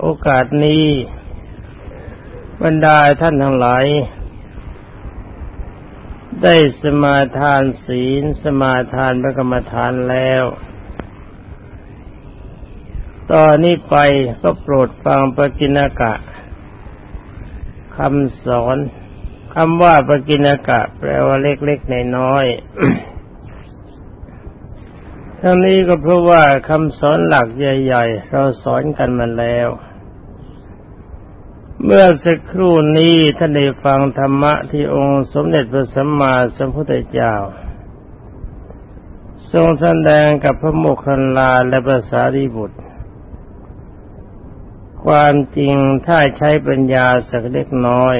โอกาสนี้ บรรดาท่านทั้งหลาย ได้สมาทานศีล สมาทานพระกรรมฐานแล้ว ตอนนี้ไปก็โปรดฟังปกิณกะคำสอนคำว่าปกิณกะ แปลว่าเล็กๆในน้อย ทั้งนี้ก็เพราะว่าคำสอนหลักใหญ่ ๆ เราสอนกันมาแล้ว เมื่อสักครู่นี้ท่านได้ฟังธรรมะที่องค์สมเด็จพระสัมมาสัมพุทธเจ้า ทรงแสดงกับพระโมคคัลลาและภาษารีบุตร ความจริงถ้าใช้ปัญญาสักเล็กน้อย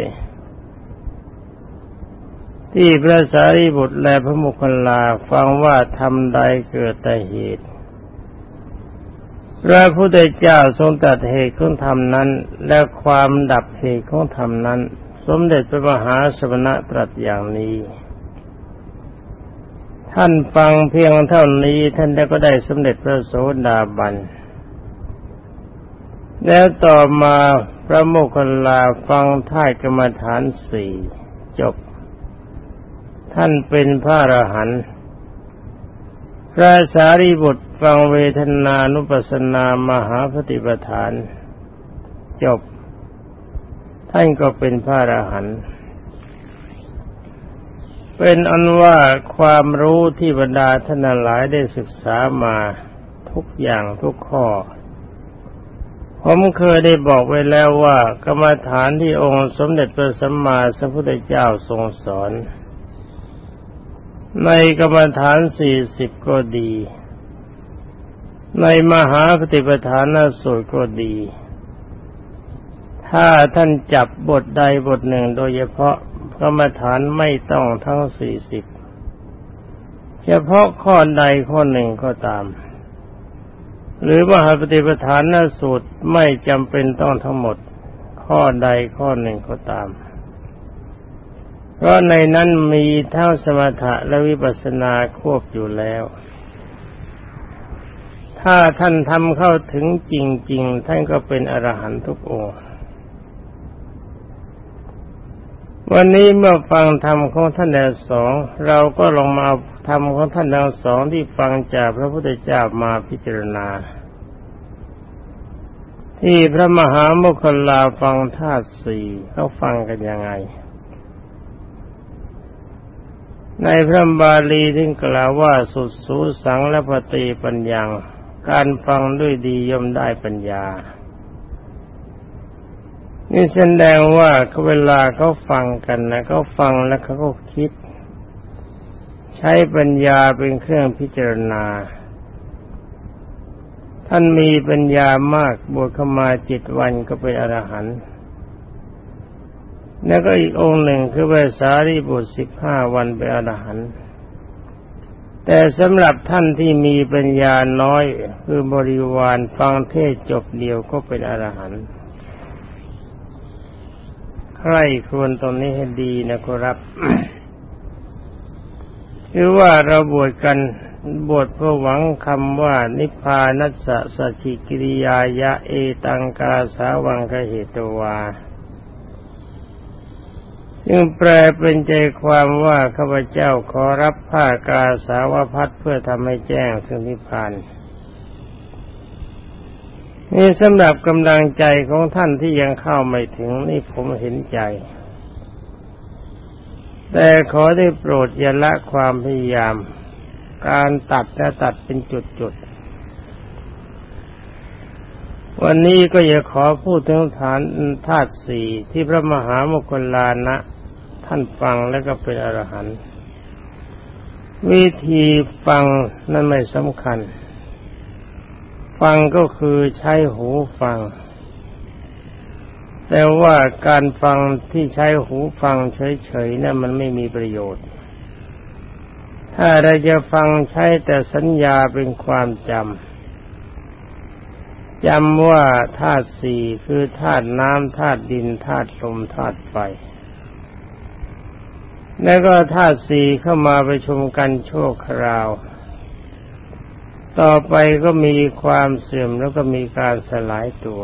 ที่พระสารีบุตรและพระมุคลาฟังว่าทำใดเกิดแต่เหตุ พระพุทธเจ้าทรงตัดเหตุของธรรมนั้น และความดับเหตุของธรรมนั้น สมเด็จพระมหาสมณะตรัสอย่างนี้ ท่านฟังเพียงเท่านี้ท่านได้ก็ได้สมเด็จพระโสดาบันแล้วต่อมาพระโมคคัลลาฟังท่ายกรรมฐานสี่จบ ท่านเป็นพระอรหันต์พระสารีบุตรฟังเวทนานุปัสสนามหาปฏิปทาน จบ ท่านก็เป็นพระอรหันต์เป็นอันว่าความรู้ที่บรรดาท่านหลายได้ศึกษามาทุกอย่างทุกข้อ ผมเคยได้บอกไว้แล้วว่ากรรมฐานที่องค์สมเด็จพระสัมมาสัมพุทธเจ้าทรงสอน ในกรรมฐานสี่สิบก็ดี ในมหาปฏิปทานสูตรก็ดี ถ้าท่านจับบทใดบทหนึ่งโดยเฉพาะกรรมฐานไม่ต้องทั้งสี่สิบเฉพาะข้อใดข้อหนึ่งก็ตาม หรือมหาปฏิปทานสูตรไม่จำเป็นต้องทั้งหมด ข้อใดข้อหนึ่งก็ตาม เพราะในนั้นมีเทั้งสมถะและวิปัสสนาควบอยู่แล้ว ถ้าท่านทำเข้าถึงจริง ๆ ท่านก็เป็นอรหันตุกองวันนี้เมื่อฟังธรรมของท่านแล้วสอง เราก็ลองมาธรรมของท่านแล้วสองที่ฟังจากพระพุทธเจ้ามาพิจารณา ที่พระมหาโมคคลาฟังธาตุสี่เขาฟังกันยังไง ในพระบาลีที่กล่าวว่าสุดสูสังและปฏิปัญญาการฟังด้วยดีย่อมได้ปัญญา นี่แสดงว่าเวลาเขาฟังกันนะเขาฟังแล้วเขาก็คิด ใช้ปัญญาเป็นเครื่องพิจารณา ท่านมีปัญญามากบวชเข้ามาจิตวันก็เป็นอรหันต์ แล้วก็อีกองค์หนึ่งคือพระสารีบุตรสิบห้าวันเป็นอรหันต์แต่สำหรับท่านที่มีปัญญาน้อยคือบริวารฟังเทศจบเดียวก็เป็นอรหันต์ใครควรตรงนี้ให้ดีนะครับคือว่าเราบวชกันบวชเพื่อหวังคำว่านิพพานัสสะสชิกิริยายะเอตังกาสาวังกเหตวา จึงแปลเป็นใจความว่าข้าพเจ้าขอรับผ้ากาสาวพัดเพื่อทำให้แจ้งซึ่งนิพพานนี่สำหรับกำลังใจของท่านที่ยังเข้าไม่ถึงนี่ผมเห็นใจ แต่ขอได้โปรดอย่าละความพยายาม การตัดและตัดเป็นจุดๆ วันนี้ก็อยากขอพูดถึงฐานธาตุสี่ที่พระมหามกุลานะ ท่านฟังแล้วก็เป็นอรหันต์วิธีฟังนั่นไม่สำคัญ ฟังก็คือใช้หูฟัง แต่ว่าการฟังที่ใช้หูฟังเฉยๆนั่นมันไม่มีประโยชน์ ถ้าเราจะฟังใช้แต่สัญญาเป็นความจำ จำว่าธาตุสี่คือธาตุน้ำธาตุดินธาตุลมธาตุไฟ แล้วก็ธาตุสี่เข้ามาประชุมกันโชั่วคราว ต่อไปก็มีความเสื่อมแล้วก็มีการสลายตัว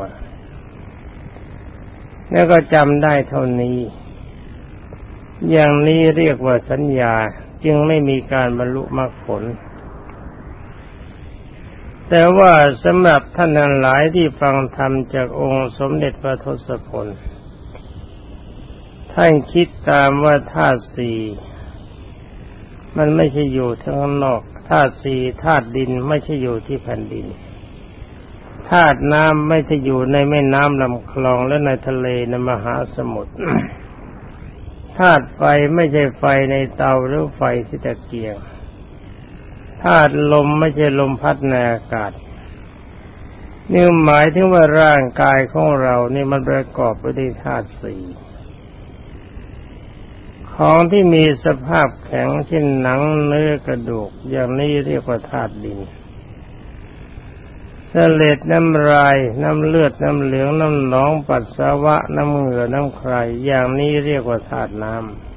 แล้วก็จำได้เท่านี้ อย่างนี้เรียกว่าสัญญาจึงไม่มีการบรรลุมรรคผล แต่ว่าสำหรับท่านทั้งหลายที่ฟังธรรมจากองค์สมเด็จพระทศพล ท่านคิดตามว่าธาตุสี่มันไม่ใช่อยู่ข้างนอกธาตุสี่ธาตุดินไม่ใช่อยู่ที่แผ่นดินธาตุน้ำไม่ใช่อยู่ในแม่น้ำลำคลองและในทะเลในมหาสมุทรธาตุไฟไม่ใช่ไฟในเตาหรือไฟที่ตะเกียง ธาตุลมไม่ใช่ลมพัดในอากาศนี่หมายถึงว่าร่างกายของเรานี่มันประกอบไปด้วยธาตุสี่ของที่มีสภาพแข็งเช่นหนังเนื้อกระดูก อย่างนี้เรียกว่าธาตุดินเสลดน้ำลาย น้ำเลือด น้ำเหลือง น้ำหนอง ปัสสาวะ น้ำเหงื่อ น้ำใคร อย่างนี้เรียกว่าธาตุน้ำ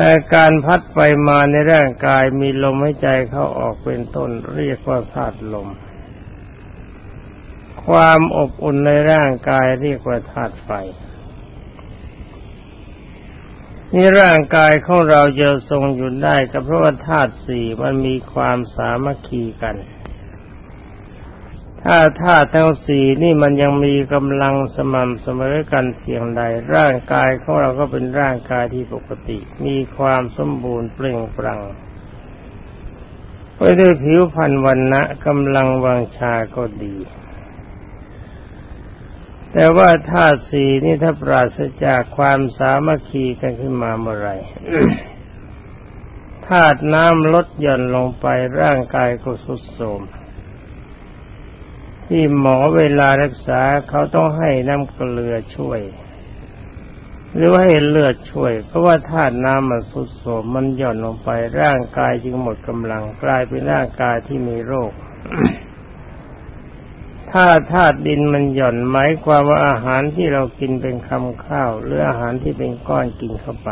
อาการพัดไปมาในร่างกายมีลมหายใจเข้าออกเป็นต้นเรียกว่าธาตุลม ความอบอุ่นในร่างกายเรียกว่าธาตุไฟนี่ร่างกายของเราจะทรงอยู่ได้ก็เพราะว่าธาตุสี่มันมีความสามัคคีกัน ถ้าธาตุทั้งสี่นี่มันยังมีกำลังสม่ำเสมอกันเพียงใด ร่างกายของเราก็เป็นร่างกายที่ปกติ มีความสมบูรณ์เปล่งปลั่งไปด้วยผิวพรรณวันนะกำลังวังชาก็ดี แต่ว่าธาตุสี่นี่ถ้าปราศจากความสามัคคีกันขึ้นมาเมื่อไรธาตุน้ำลดหย่อนลงไปร่างกายก็สุดโทรม ที่หมอเวลารักษาเขาต้องให้น้ำเกลือช่วย หรือว่าให้เลือดช่วย เพราะว่าธาตุน้ำมันสุดโทรมมันหย่อนลงไปร่างกายจึงหมดกำลังกลายเป็นร่างกายที่มีโรคถ้าธาตุดินมันหย่อนหมายความว่าอาหารที่เรากินเป็นคำข้าว หรืออาหารที่เป็นก้อนกินเข้าไป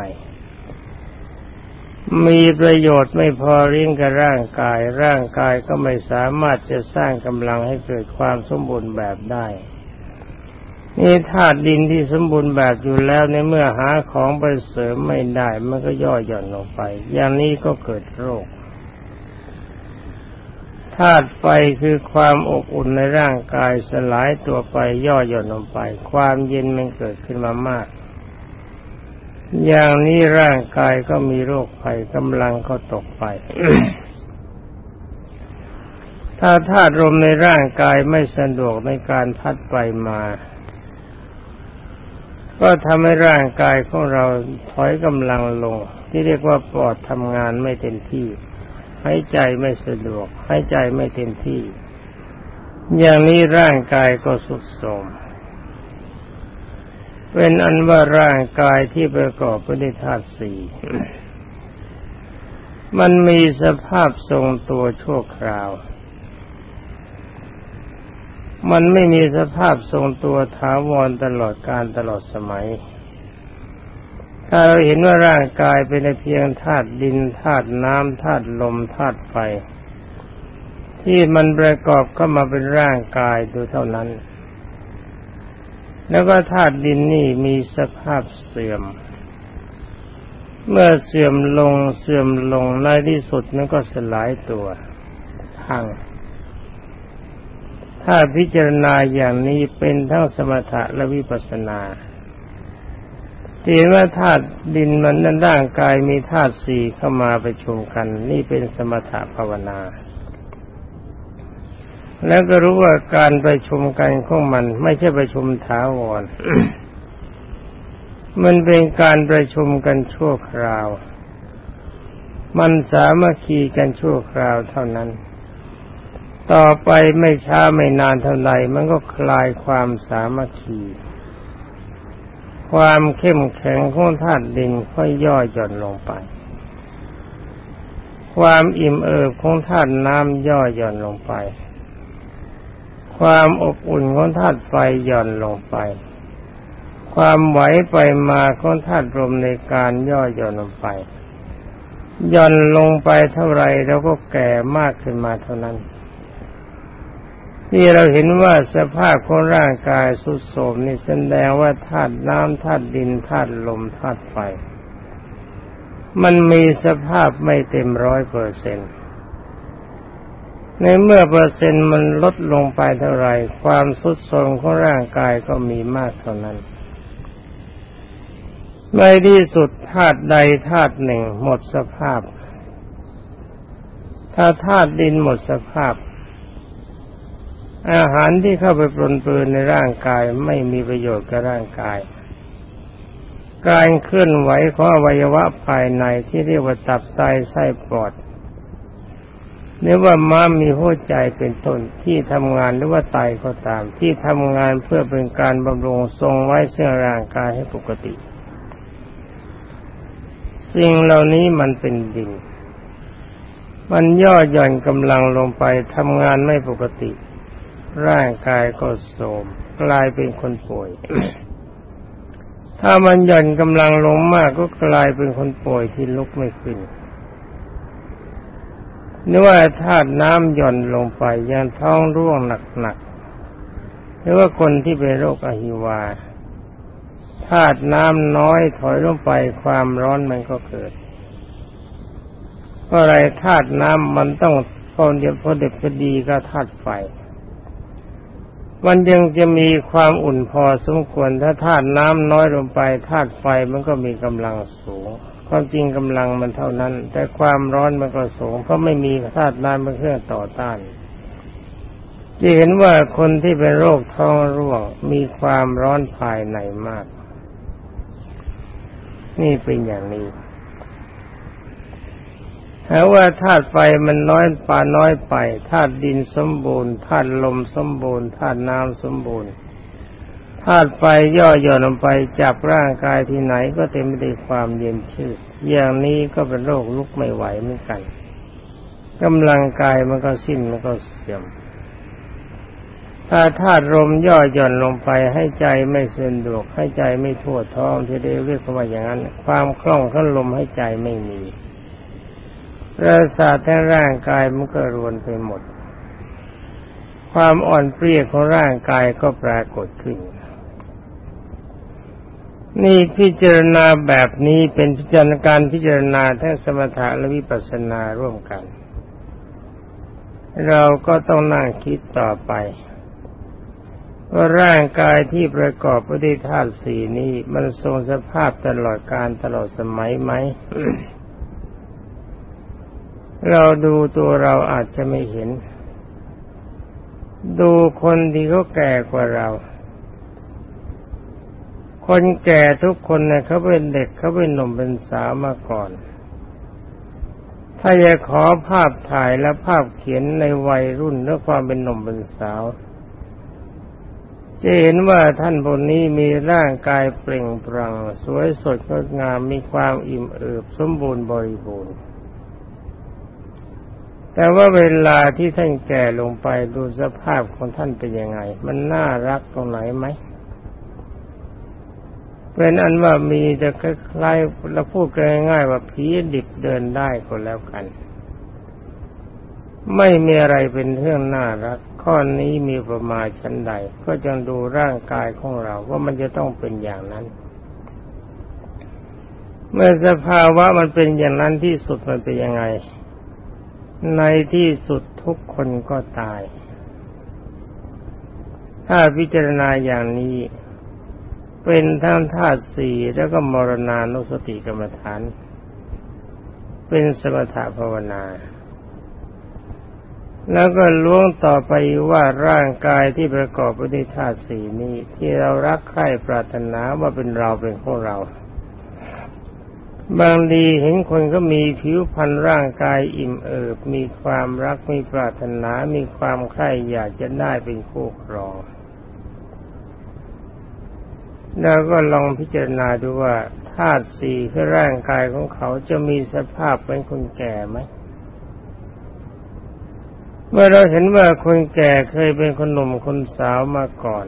มีประโยชน์ไม่พอเลี้ยงกับร่างกาย ร่างกายก็ไม่สามารถจะสร้างกำลังให้เกิดความสมบูรณ์แบบได้นี่ธาตุดินที่สมบูรณ์แบบอยู่แล้วในเมื่อหาของไปเสริมไม่ได้ มันก็ย่อหย่อนลงไป อย่างนี้ก็เกิดโรคธาตุไฟคือความอบอุ่นในร่างกายสลายตัวไปย่อหย่อนลงไป ความเย็นมันเกิดขึ้นมามาก อย่างนี้ร่างกายก็มีโรคภัยกำลังก็ตกไป ถ้าธาตุลมในร่างกายไม่สะดวกในการพัดไปมา ก็ทำให้ร่างกายของเราถอยกำลังลง ที่เรียกว่าปอดทำงานไม่เต็มที่หายใจไม่สะดวกหายใจไม่เต็มที่ อย่างนี้ร่างกายก็สุดโทรม เป็นอันว่าร่างกายที่ประกอบไปด้วยธาตุสี่มันมีสภาพทรงตัวชั่วคราว มันไม่มีสภาพทรงตัวถาวรตลอดการตลอดสมัย ถ้าเราเห็นว่าร่างกายเป็นเพียงธาตุดินธาตุน้ำธาตุลมธาตุไฟ ที่มันประกอบเข้ามาเป็นร่างกายดูเท่านั้น แล้วก็ธาตุดินนี่มีสภาพเสื่อม เมื่อเสื่อมลงเสื่อมลงในที่สุดมันก็สลายตัวพังถ้าพิจารณาอย่างนี้เป็นทั้งสมถะและวิปัสสนาเห็นว่าธาตุดินมันนั้นร่างกายมีธาตุสี่เข้ามาประชุมกัน นี่เป็นสมถะภาวนา แล้วก็รู้ว่าการประชุมกันของมัน ไม่ใช่ประชุมถาวร มันเป็นการประชุมกันชั่วคราว มันสามัคคีกันชั่วคราวเท่านั้น ต่อไปไม่ช้าไม่นานเท่าไหร่มันก็คลายความสามัคคี ความเข้มแข็งของธาตุดินค่อยย่อหย่อนลงไป ความอิ่มเอิบของธาตุน้ำย่อหย่อนลงไป ความอบอุ่นของธาตุไฟหย่อนลงไป ความไหวไปมาของธาตุลมในการย่อหย่อนลงไปย่อนลงไปเท่าไรเราก็แก่มากขึ้นมาเท่านั้น นี่เราเห็นว่าสภาพของร่างกายสุดโสมนี่แสดงว่าธาตุน้ำธาตุดินธาตุลมธาตุไฟ มันมีสภาพไม่เต็มร้อยเปอร์เซ็นต์ ในเมื่อเปอร์เซ็นต์มันลดลงไปเท่าไรความสุดโทรมของร่างกายก็มีมากเท่านั้นในที่สุดธาตุใดธาตุหนึ่งหมดสภาพ ถ้าธาตุดินหมดสภาพ อาหารที่เข้าไปปรนเปื้อนในร่างกายไม่มีประโยชน์กับร่างกาย การเคลื่อนไหวของอวัยวะภายในที่เรียกว่าตับไตไส้ปอด หรือว่าม้ามีหัวใจเป็นต้นที่ทำงานหรือว่าไตก็ตาม ที่ทำงานเพื่อเป็นการบำรุงทรงไว้เสื้อร่างกายให้ปกติ สิ่งเหล่านี้มันเป็นดิน มันย่อหย่อนกำลังลงไปทำงานไม่ปกติ ร่างกายก็โทรมกลายเป็นคนป่วย ถ้ามันหย่อนกำลังลงมากก็กลายเป็นคนป่วยที่ลุกไม่ขึ้น นึกว่าธาตุน้ำหย่อนลงไปยังท้องร่วงหนักๆหรือว่าคนที่เป็นโรคอหิวาธาตุน้ำน้อยถอยลงไปความร้อนมันก็เกิดเพราะอะไรธาตุน้ำมันต้องพอเดียวพอเด็ดพอดีก็ธาตุไฟมันยังจะมีความอุ่นพอสมควรถ้าธาตุน้ำน้อยลงไปธาตุไฟมันก็มีกำลังสูง ความจริงกำลังมันเท่านั้น แต่ความร้อนมันก็สูงเพราะไม่มีธาตุน้ำเป็นเครื่องต่อต้านจะเห็นว่าคนที่เป็นโรคท้องร่วงมีความร้อนภายในมาก นี่เป็นอย่างนี้ถ้าว่าธาตุไฟมันน้อยป่าน้อยไปธาตุดินสมบูรณ์ธาตุลมสมบูรณ์ธาตุน้ำสมบูรณ์ ธาตุไฟย่อหย่อนลงไปจับร่างกายที่ไหนก็เต็มไปด้วยความเย็นชืดอย่างนี้ก็เป็นโรคลุกไม่ไหวเหมือนกันกำลังกายมันก็สิ้นมันก็เสื่อมถ้าธาตุลมย่อหย่อนลงไปให้ใจไม่สะดวกให้ใจไม่ทั่วท้องที่ได้เรียกว่าอย่างนั้น ความคล่องขั้นลมให้ใจไม่มีประสาททั้งร่างกายมันก็รวนไปหมด ความอ่อนเปรี้ยของร่างกายก็ปรากฏขึ้น นี่พิจารณาแบบนี้เป็นพิจารณาการพิจารณาทั้งสมถะและวิปัสสนาร่วมกัน เราก็ต้องนั่งคิดต่อไป ว่าร่างกายที่ประกอบไปด้วยธาตุสี่นี้มันทรงสภาพตลอดการตลอดสมัยไหม เราดูตัวเราอาจจะไม่เห็น ดูคนที่เขาแก่กว่าเรา คนแก่ทุกคนเนี่ยเขาเป็นเด็กเขาเป็นหนุ่มเป็นสาวมาก่อน ถ้าจะขอภาพถ่ายและภาพเขียนในวัยรุ่นและความเป็นหนุ่มเป็นสาว จะเห็นว่าท่านบนนี้มีร่างกายเปล่งปลั่งสวยสดงดงามมีความอิ่มเอิบสมบูรณ์บริบูรณ์แต่ว่าเวลาที่ท่านแก่ลงไปดูสภาพของท่านเป็นยังไง มันน่ารักตรงไหนไหม เป็นอันว่ามีแต่คล้ายๆเราพูดง่ายๆว่าผีดิบเดินได้ก็แล้วกัน ไม่มีอะไรเป็นเรื่องน่ารัก ข้อนี้มีประมาณชั้นใด ก็จงดูร่างกายของเราว่ามันจะต้องเป็นอย่างนั้น เมื่อสภาวะมันเป็นอย่างนั้นที่สุดมันเป็นยังไง ในที่สุดทุกคนก็ตาย ถ้าพิจารณาอย่างนี้ เป็นทั้งธาตุสี่แล้วก็มรณานุสติกรรมฐาน เป็นสมถะภาวนา แล้วก็ล้วงต่อไปว่าร่างกายที่ประกอบไปด้วยธาตุสี่นี้ ที่เรารักใคร่ปรารถนาว่าเป็นเราเป็นของเรา บางดีเห็นคนก็มีผิวพรรณร่างกายอิ่มเอิบมีความรักมีปรารถนา มีความใคร่อยากจะได้เป็นคู่ครอง แล้วก็ลองพิจารณาดูว่าธาตุสี่คือร่างกายของเขาจะมีสภาพเป็นคนแก่ไหมเมื่อเราเห็นว่าคนแก่เคยเป็นคนหนุ่มคนสาวมาก่อน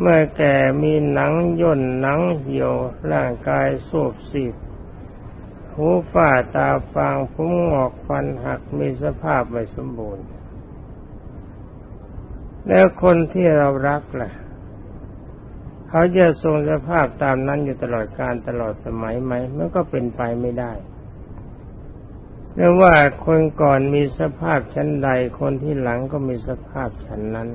เมื่อแก่มีหนังย่นหนังเหี่ยวร่างกายสูบสีบหูฝ้าตาฟางผมงอกฟันหักมีสภาพไม่สมบูรณ์ แล้วคนที่เรารักล่ะ เขาจะทรงสภาพตามนั้นอยู่ตลอดการตลอดสมัยไหมมันก็เป็นไปไม่ได้เรียกว่าคนก่อนมีสภาพชั้นใดคนที่หลังก็มีสภาพชั้นนั้น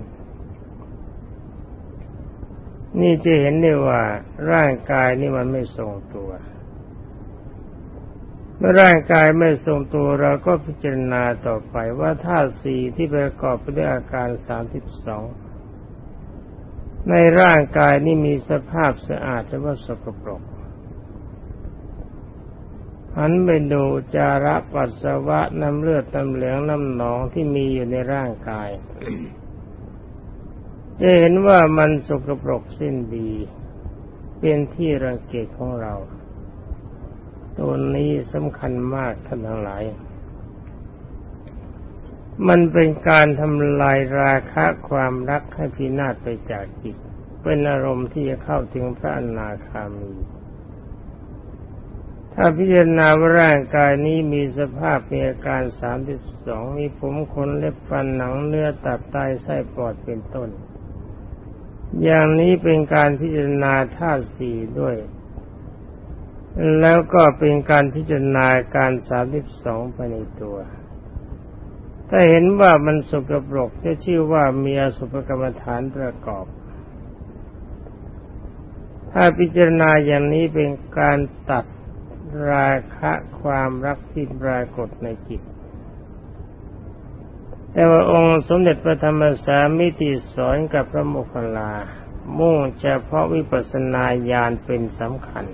นี่จะเห็นได้ว่าร่างกายนี่มันไม่ทรงตัว เมื่อร่างกายไม่ทรงตัวเราก็พิจารณาต่อไปว่าธาตุสี่ที่ประกอบไปด้วยอาการสามสิบสอง ในร่างกายนี่มีสภาพสะอาดหรือว่าสกปรกหันไปดูจาระปัสสาวะน้ำเลือดน้ำเหลืองน้ำหนองที่มีอยู่ในร่างกาย จะเห็นว่ามันสกปรกสิ้นดี เป็นที่รังเกียจของเรา ตัวนี้สำคัญมากท่านทั้งหลาย มันเป็นการทำลายราคะความรักให้พินาศไปจากจิต เป็นอารมณ์ที่จะเข้าถึงพระอนาคามี ถ้าพิจารณาว่าร่างกายนี้มีสภาพมีอาการสามสิบสองมีผมขนเล็บฟันหนังเนื้อตับไตไส้ปอดเป็นต้น อย่างนี้เป็นการพิจารณาธาตุสี่ด้วย แล้วก็เป็นการพิจารณาการสามสิบสองไปในตัว ถ้าเห็นว่ามันสกปรกจะชื่อว่ามีอสุภกรรมฐานประกอบ ถ้าพิจารณาอย่างนี้เป็นการตัดราคะความรักที่ปรากฏในจิต แต่ว่าองค์สมเด็จพระธรรมสามิติสอนกับพระโมคคัลลา มุ่งเฉพาะวิปัสสนาญาณเป็นสำคัญ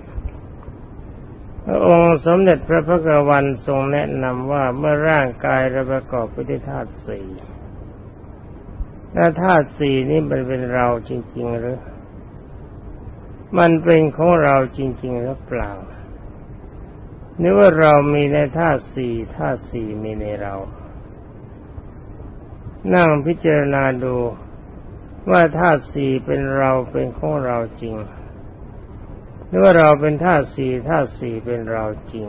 องค์สมเด็จพระพุทธวันทรงแนะนำว่าเมื่อร่างกายเราประกอบไปด้วยธาตุสี่และธาตุสี่นี้มันเป็นเราจริง ๆ หรือ มันเป็นของเราจริง ๆ หรือเปล่านึกว่าเรามีในธาตุสี่ธาตุสี่มีในเรา นั่งพิจารณาดูว่าธาตุสี่เป็นเราเป็นของเราจริง หรือว่าเราเป็นธาตุสี่ธาตุสี่เป็นเราจริง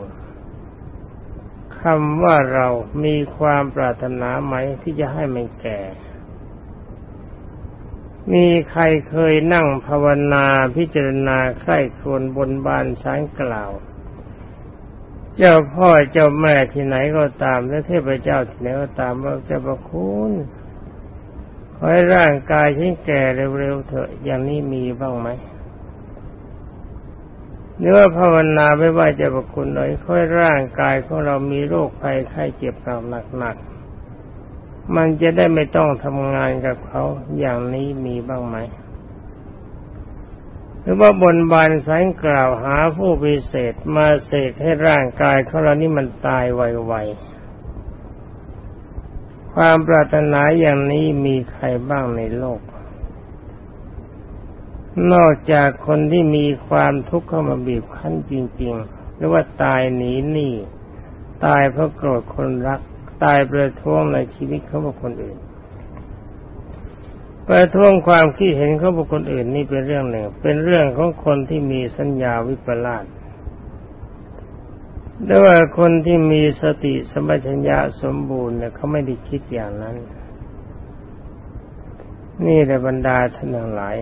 คำว่าเรามีความปรารถนาไหมที่จะให้มันแก่ มีใครเคยนั่งภาวนาพิจารณาใคร่ครวญบนบานช้างกล่าว เจ้าพ่อเจ้าแม่ที่ไหนก็ตาม และเทพเจ้าที่ไหนก็ตามว่าจะประคุณขอให้ร่างกายฉันแก่เร็วๆเถอะอย่างนี้มีบ้างไหม เนื้อภาวนาไม่ว่าจะประคุณหน่อยค่อยร่างกายของเรามีโรคภัยไข้เจ็บหนักๆมันจะได้ไม่ต้องทำงานกับเขาอย่างนี้มีบ้างไหม หรือว่าบนบานสายกล่าวหาผู้พิเศษมาเสกให้ร่างกายของเรานี่มันตายไวๆความปรารถนาอย่างนี้มีใครบ้างในโลก นอกจากคนที่มีความทุกข์เข้ามาบีบคั้นจริง ๆ หรือว่าตายหนีหนี้ตายเพราะโกรธคนรัก ตายประท้วงในชีวิตเขาบุคคลอื่น ประท้วงความคิดเห็นเของบุคคลอื่นนี่เป็นเรื่องหนึ่ง เป็นเรื่องของคนที่มีสัญญาวิปลาสแต่ว่าคนที่มีสติสมัชัญญาสมบูรณ์เนี่ยเขาไม่ได้คิดอย่างนั้น นี่แหละบรรดาท่านทั้งหลาย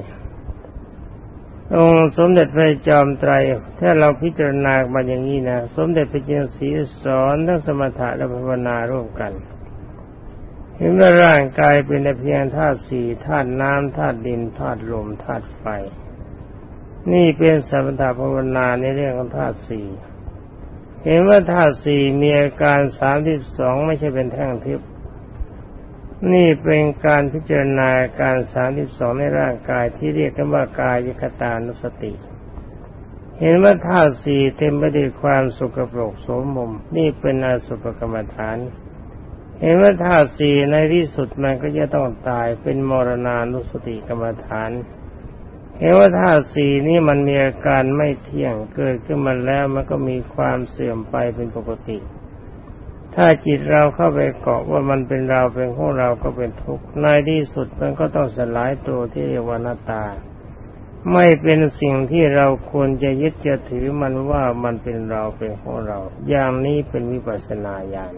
องค์สมเด็จพระจอมไตร ถ้าเราพิจารณามาอย่างนี้นะ สมเด็จพระเจ้าศรีสอนทั้งสมถะและภาวนาร่วมกัน เห็นว่าร่างกายเป็นเพียงธาตุสี่ธาตุน้ำธาตุดินธาตุลมธาตุไฟ นี่เป็นสมถะภาวนาในเรื่องของธาตุสี่เห็นว่าธาตุสี่มีอาการสามที่สองไม่ใช่เป็นแท่งทิพย์ นี่เป็นการพิจารณาการสามที่สองในร่างกายที่เรียกกันว่ากายคตานุสติ เห็นว่าธาตุสี่เต็มไปด้วยความสุขปรกโสมม นี่เป็นอาสุภกรรมฐาน เห็นว่าธาตุสี่ในที่สุดมันก็จะต้องตายเป็นมรณานุสติกรรมฐาน เห็นว่าธาตุสี่นี้มันมีอาการไม่เที่ยงเกิดขึ้นมาแล้วมันก็มีความเสื่อมไปเป็นปกติ ถ้าจิตเราเข้าไปเกาะว่ามันเป็นเราเป็นของเราก็เป็นทุกข์ในที่สุดมันก็ต้องสลายตัวที่เรียกว่านาตา ไม่เป็นสิ่งที่เราควรจะยึดจะถือมันว่ามันเป็นเราเป็นของเรา อย่างนี้เป็นวิปัสสนาญาณ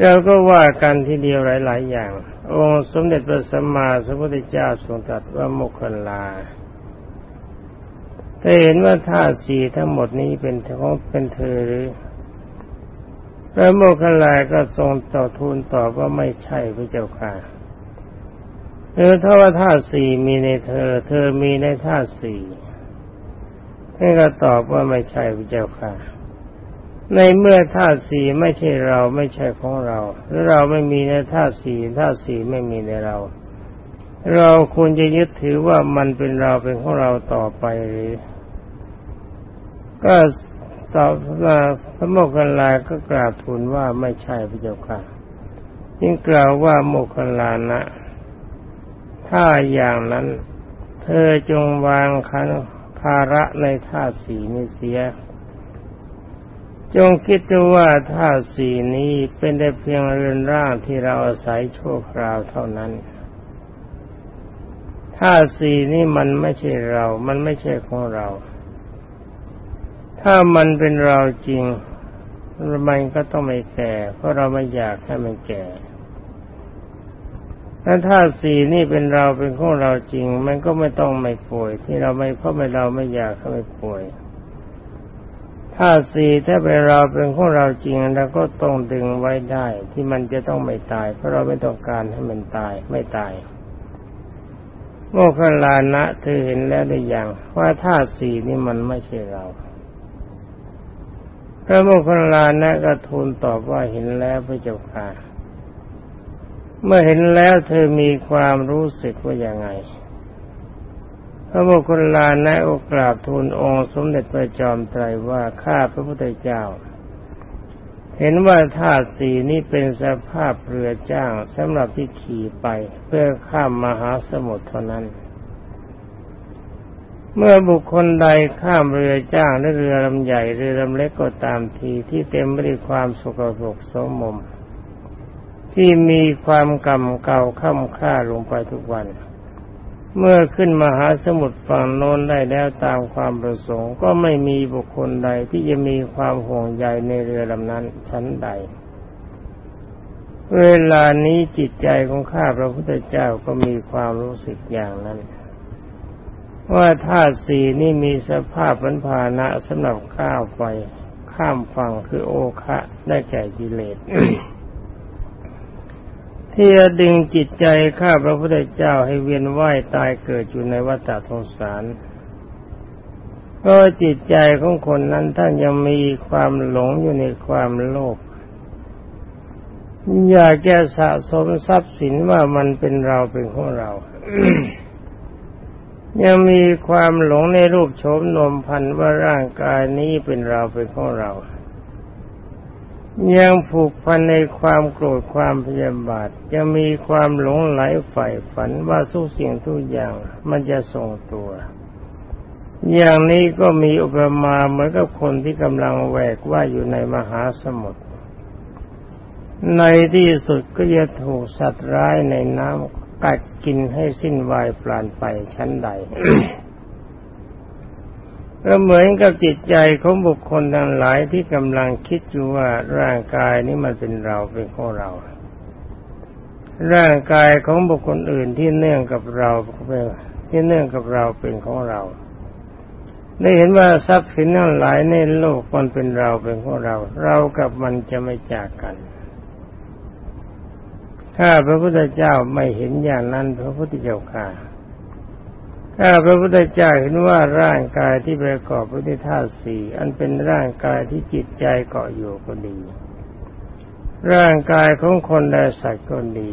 เราก็ว่ากันทีเดียวหลาย ๆ อย่าง องค์สมเด็จพระสัมมาสัมพุทธเจ้าทรงตรัสว่าโมคคลา เห็นว่าธาตุสี่ทั้งหมดนี้เป็นของเป็นเธอหรือพระโมคคัลลาก็ทรงต่อทูลตอบว่าไม่ใช่พระเจ้าค่ะเออถ้าว่าธาตุสี่มีในเธอ เธอมีในธาตุสี่ท่านก็ตอบว่าไม่ใช่พระเจ้าค่ะ ในเมื่อธาตุสี่ไม่ใช่เราไม่ใช่ของเรา หรือเราไม่มีในธาตุสี่ธาตุสี่ไม่มีในเรา เราควรจะยึดถือว่ามันเป็นเราเป็นของเราต่อไปหรือ ก็ตอบว่าพระโมคคัลลาก็กราบทูลว่าไม่ใช่พระเจ้าค่ะยิ่งกล่าวว่าโมคคัลลานะ ถ้าอย่างนั้น เธอจงวางคันภาระในธาสีนี้เสีย จงคิดดูว่าธาสีนี้เป็นแต่เพียงเรือนร่างที่เราอาศัยชั่วคราวเท่านั้นธาสีนี้มันไม่ใช่เรา มันไม่ใช่ของเรา ถ้ามันเป็นเราจริง มันก็ต้องไม่แก่ เพราะเราไม่อยากให้มันแก่ถ้าธาตุสี่นี่เป็นเราเป็นของเราจริง มันก็ไม่ต้องไม่ป่วย ที่เราไม่เพราะไม่เราไม่อยากให้มันป่วยธาตุสี่ถ้าเป็นเราเป็นของเราจริงเราก็ต้องดึงไว้ได้ ที่มันจะต้องไม่ตาย เพราะเราไม่ต้องการให้มันตายไม่ตายโมคคลานะเธอเห็นแล้วได้อย่างว่าธาตุสี่นี่มันไม่ใช่เรา พระโมคคัลลานะก็ทูลตอบว่าเห็นแล้วพระเจ้าค่ะ เมื่อเห็นแล้วเธอมีความรู้สึกว่าอย่างไง พระโมคคัลลานะโอกราบทูลองค์สมเด็จพระจอมไตรว่าข้าพระพุทธเจ้า เห็นว่าธาตุสีนี้เป็นสภาพเรือจ้างสำหรับที่ขี่ไปเพื่อข้ามมหาสมุทรเท่านั้น เมื่อบุคคลใดข้ามเรือจ้างหรือเรือลำใหญ่หรือลำเล็กก็ตามทีที่เต็มไปด้วยความสกปรกโสมม ที่มีความกำเก่าค่ำค่าลงไปทุกวัน เมื่อขึ้นมาหาสมุทรฝั่งโน้นได้แล้วตามความประสงค์ ก็ไม่มีบุคคลใดที่จะมีความห่วงใยในเรือลำนั้นชั้นใด เวลานี้จิตใจของข้าพระพุทธเจ้าก็มีความรู้สึกอย่างนั้น ว่าธาตุสี่นี่มีสภาพพันภานะสำหรับข้าวไฟ ข้ามฝั่งคือโอคะได้แก่กิเลสที่จะดึงจิตใจข้าพระพุทธเจ้าให้เวียนว่ายตายเกิดอยู่ในวัฏทงสารก็จิตใจของคนนั้นท่านยังมีความหลงอยู่ในความโลภอยากแกสะสมทรัพย์สินว่ามันเป็นเราเป็นของเรา ยังมีความหลงในรูปโฉมนมพันว่าร่างกายนี้เป็นเราเป็นของเรา ยังผูกพันในความโกรธความพยาบาทยังมีความหลงไหลใฝ่ฝันว่าทุกสิ่งทุกอย่างมันจะส่งตัว อย่างนี้ก็มีอุปมาเหมือนกับคนที่กำลังแหวกว่าอยู่ในมหาสมุทรในที่สุดก็จะถูกสัตว์ร้ายในน้ำ กัดกินให้สิ้นวายปราณไปชั้นใดก็เหมือนกับจิตใจของบุคคลทั้งหลายที่กำลังคิดอยู่ว่าร่างกายนี้มันเป็นเราเป็นของเรา ร่างกายของบุคคลอื่นที่เนื่องกับเราที่เนื่องกับเราเป็นของเรา ได้เห็นว่าทรัพย์สินทั้งหลายในโลกมันเป็นเราเป็นของเรา เรากับมันจะไม่จากกัน ถ้าพระพุทธเจ้าไม่เห็นอย่างนั้นพระพุทธเจ้าค่ะถ้าพระพุทธเจ้าเห็นว่าร่างกายที่ประกอบด้วยธาตุสี่อันเป็นร่างกายที่จิตใจเกาะอยู่ก็ดี ร่างกายของคนและสัตว์ก็ดี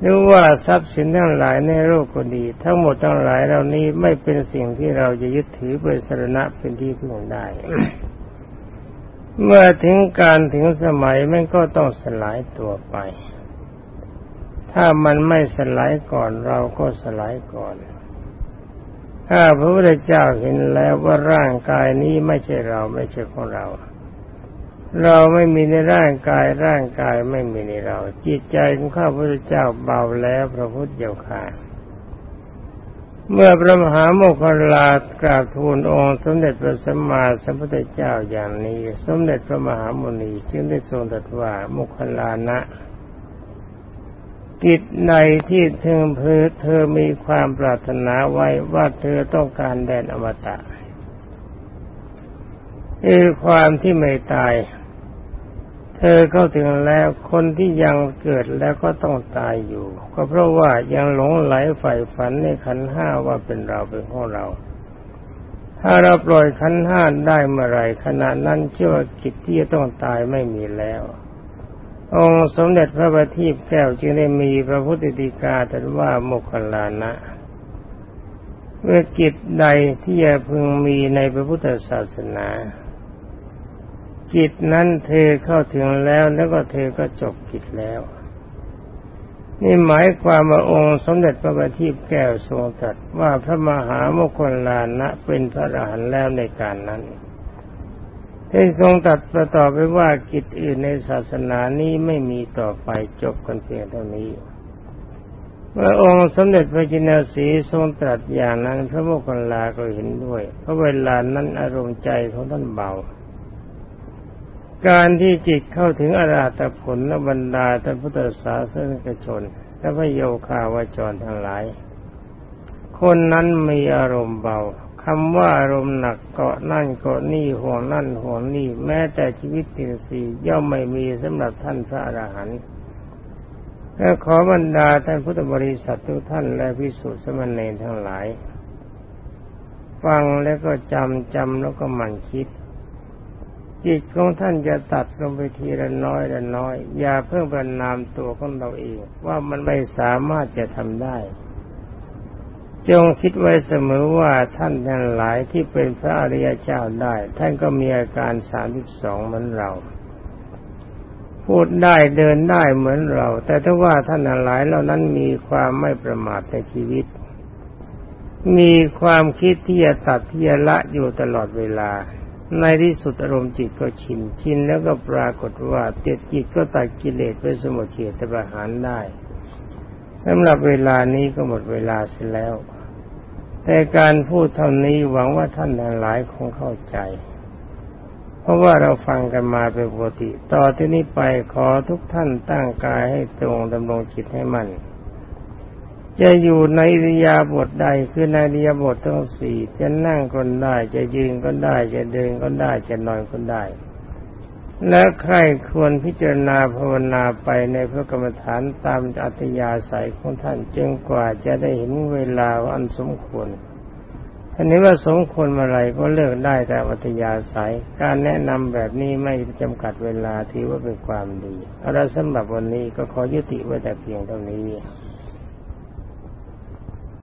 หรือว่าทรัพย์สินทั้งหลายในโลกก็ดี ทั้งหมดทั้งหลายเหล่านี้ไม่เป็นสิ่งที่เราจะยึดถือเป็นสรณะเป็นที่พึ่งได้ เมื่อถึงการถึงสมัยมันก็ต้องสลายตัวไป ถ้ามันไม่สลายก่อนเราก็สลายก่อน ถ้าพระพุทธเจ้าเห็นแล้วว่าร่างกายนี้ไม่ใช่เราไม่ใช่ของเรา เราไม่มีในร่างกายร่างกายไม่มีในเรา จิตใจของข้าพระเจ้าเบาแล้วพระพุทธเจ้าค่ะเมื่อพระมหาโมคคลากราบทูลองค์สมเด็จพระสัมมาสัมพุทธเจ้าอย่างนี้ สมเด็จพระมหามุนีจึงได้ทรงตรัสว่าโมคคลานะ กิจในที่เธอเพื่อเธอมีความปรารถนาไว้ว่าเธอต้องการแดนอมตะคือความที่ไม่ตาย เธอเข้าถึงแล้วคนที่ยังเกิดแล้วก็ต้องตายอยู่ ก็เพราะว่ายังหลงไหลใฝ่ฝันในขันห้าว่าเป็นเราเป็นของเรา ถ้าเราปล่อยขันห้าได้เมื่อไรขณะนั้นเชื่อว่ากิจที่จะต้องตายไม่มีแล้ว องค์สมเด็จพระบัณฑิตแก้วจึงได้มีพระพุทธดีกาตรัสว่าโมคคลานะเมื่อกิจใดที่จะพึงมีในพระพุทธศาสนา กิจนั้นเธอเข้าถึงแล้วแล้วก็เธอก็จบกิจแล้ว นี่หมายความว่าองค์สมเด็จพระบัณฑิตแก้วทรงตรัสว่าพระมหาโมคคลานะเป็นพระอรหันต์แล้วในการนั้น ท่านทรงตัดประต่อไปว่ากิจอื่นในศาสนานี้ไม่มีต่อไปจบกันเพียงเท่านี้เมื่อองค์สมเด็จพระจินสีทรงตรัสอย่างนั้น พระโมคคัลลาก็เห็นด้วย เพราะเวลานั้นอารมณ์ใจของท่านเบา การที่จิตเข้าถึงอรหัตผลและบรรดาท่านพุทธศาสนิกชน และพระโยคาวาจรทั้งหลาย คนนั้นมีอารมณ์เบา คำว่าอารมณ์หนักเกาะนั่นเกาะนี่ห่วงนั่นห่วงนี่ แม้แต่ชีวิตตินสีย่อมไม่มีสำหรับท่านพระอรหันต์และขอบรรดาท่านพุทธบริษัททุกท่านและพิสุทธิสมณเณรทั้งหลาย ฟังแล้วก็จำจำแล้วก็มันคิด จิตของท่านจะตัดลงไปทีละน้อยละน้อย อย่าเพิ่งประนามตัวของเราเอง ว่ามันไม่สามารถจะทำได้ จงคิดไว้เสมอว่าท่านทั้งหลายที่เป็นพระอริยเจ้าได้ ท่านก็มีอาการสามสิบสองเหมือนเรา พูดได้เดินได้เหมือนเรา แต่ถ้าว่าท่านทั้งหลายเหล่านั้นมีความไม่ประมาทในชีวิต มีความคิดที่จะตัดที่จะละอยู่ตลอดเวลา ในที่สุดอารมณ์จิตก็ชินชินแล้วก็ปรากฏว่าเตียจิตก็ตัดกิเลสไปสมุทเฉตประหารได้สำหรับเวลานี้ก็หมดเวลาเสียแล้ว แต่การพูดเท่านี้หวังว่าท่านทั้งหลายคงเข้าใจ เพราะว่าเราฟังกันมาเป็นปกติ ต่อที่นี้ไปขอทุกท่านตั้งกายให้ตรงดำรงจิตให้มัน่นจะอยู่ในริยาบทใดคือในริยาบททั้งสี่จะนั่งก็ได้ จะยืนก็ได้ จะเดินก็ได้ จะนอนก็ได้ และใครควรพิจารณาภาวนาไปในพระกรรมฐานตามอัตยาศัยของท่านจึงกว่าจะได้เห็นเวลาอันสมควรอันนี้ว่าสมควรเมื่อไรก็เลิกได้แต่อัตยาศัย การแนะนำแบบนี้ไม่จำกัดเวลาถือว่าเป็นความดีเอาละสำหรับวันนี้ก็ขอยุติไว้แต่เพียงเท่านี้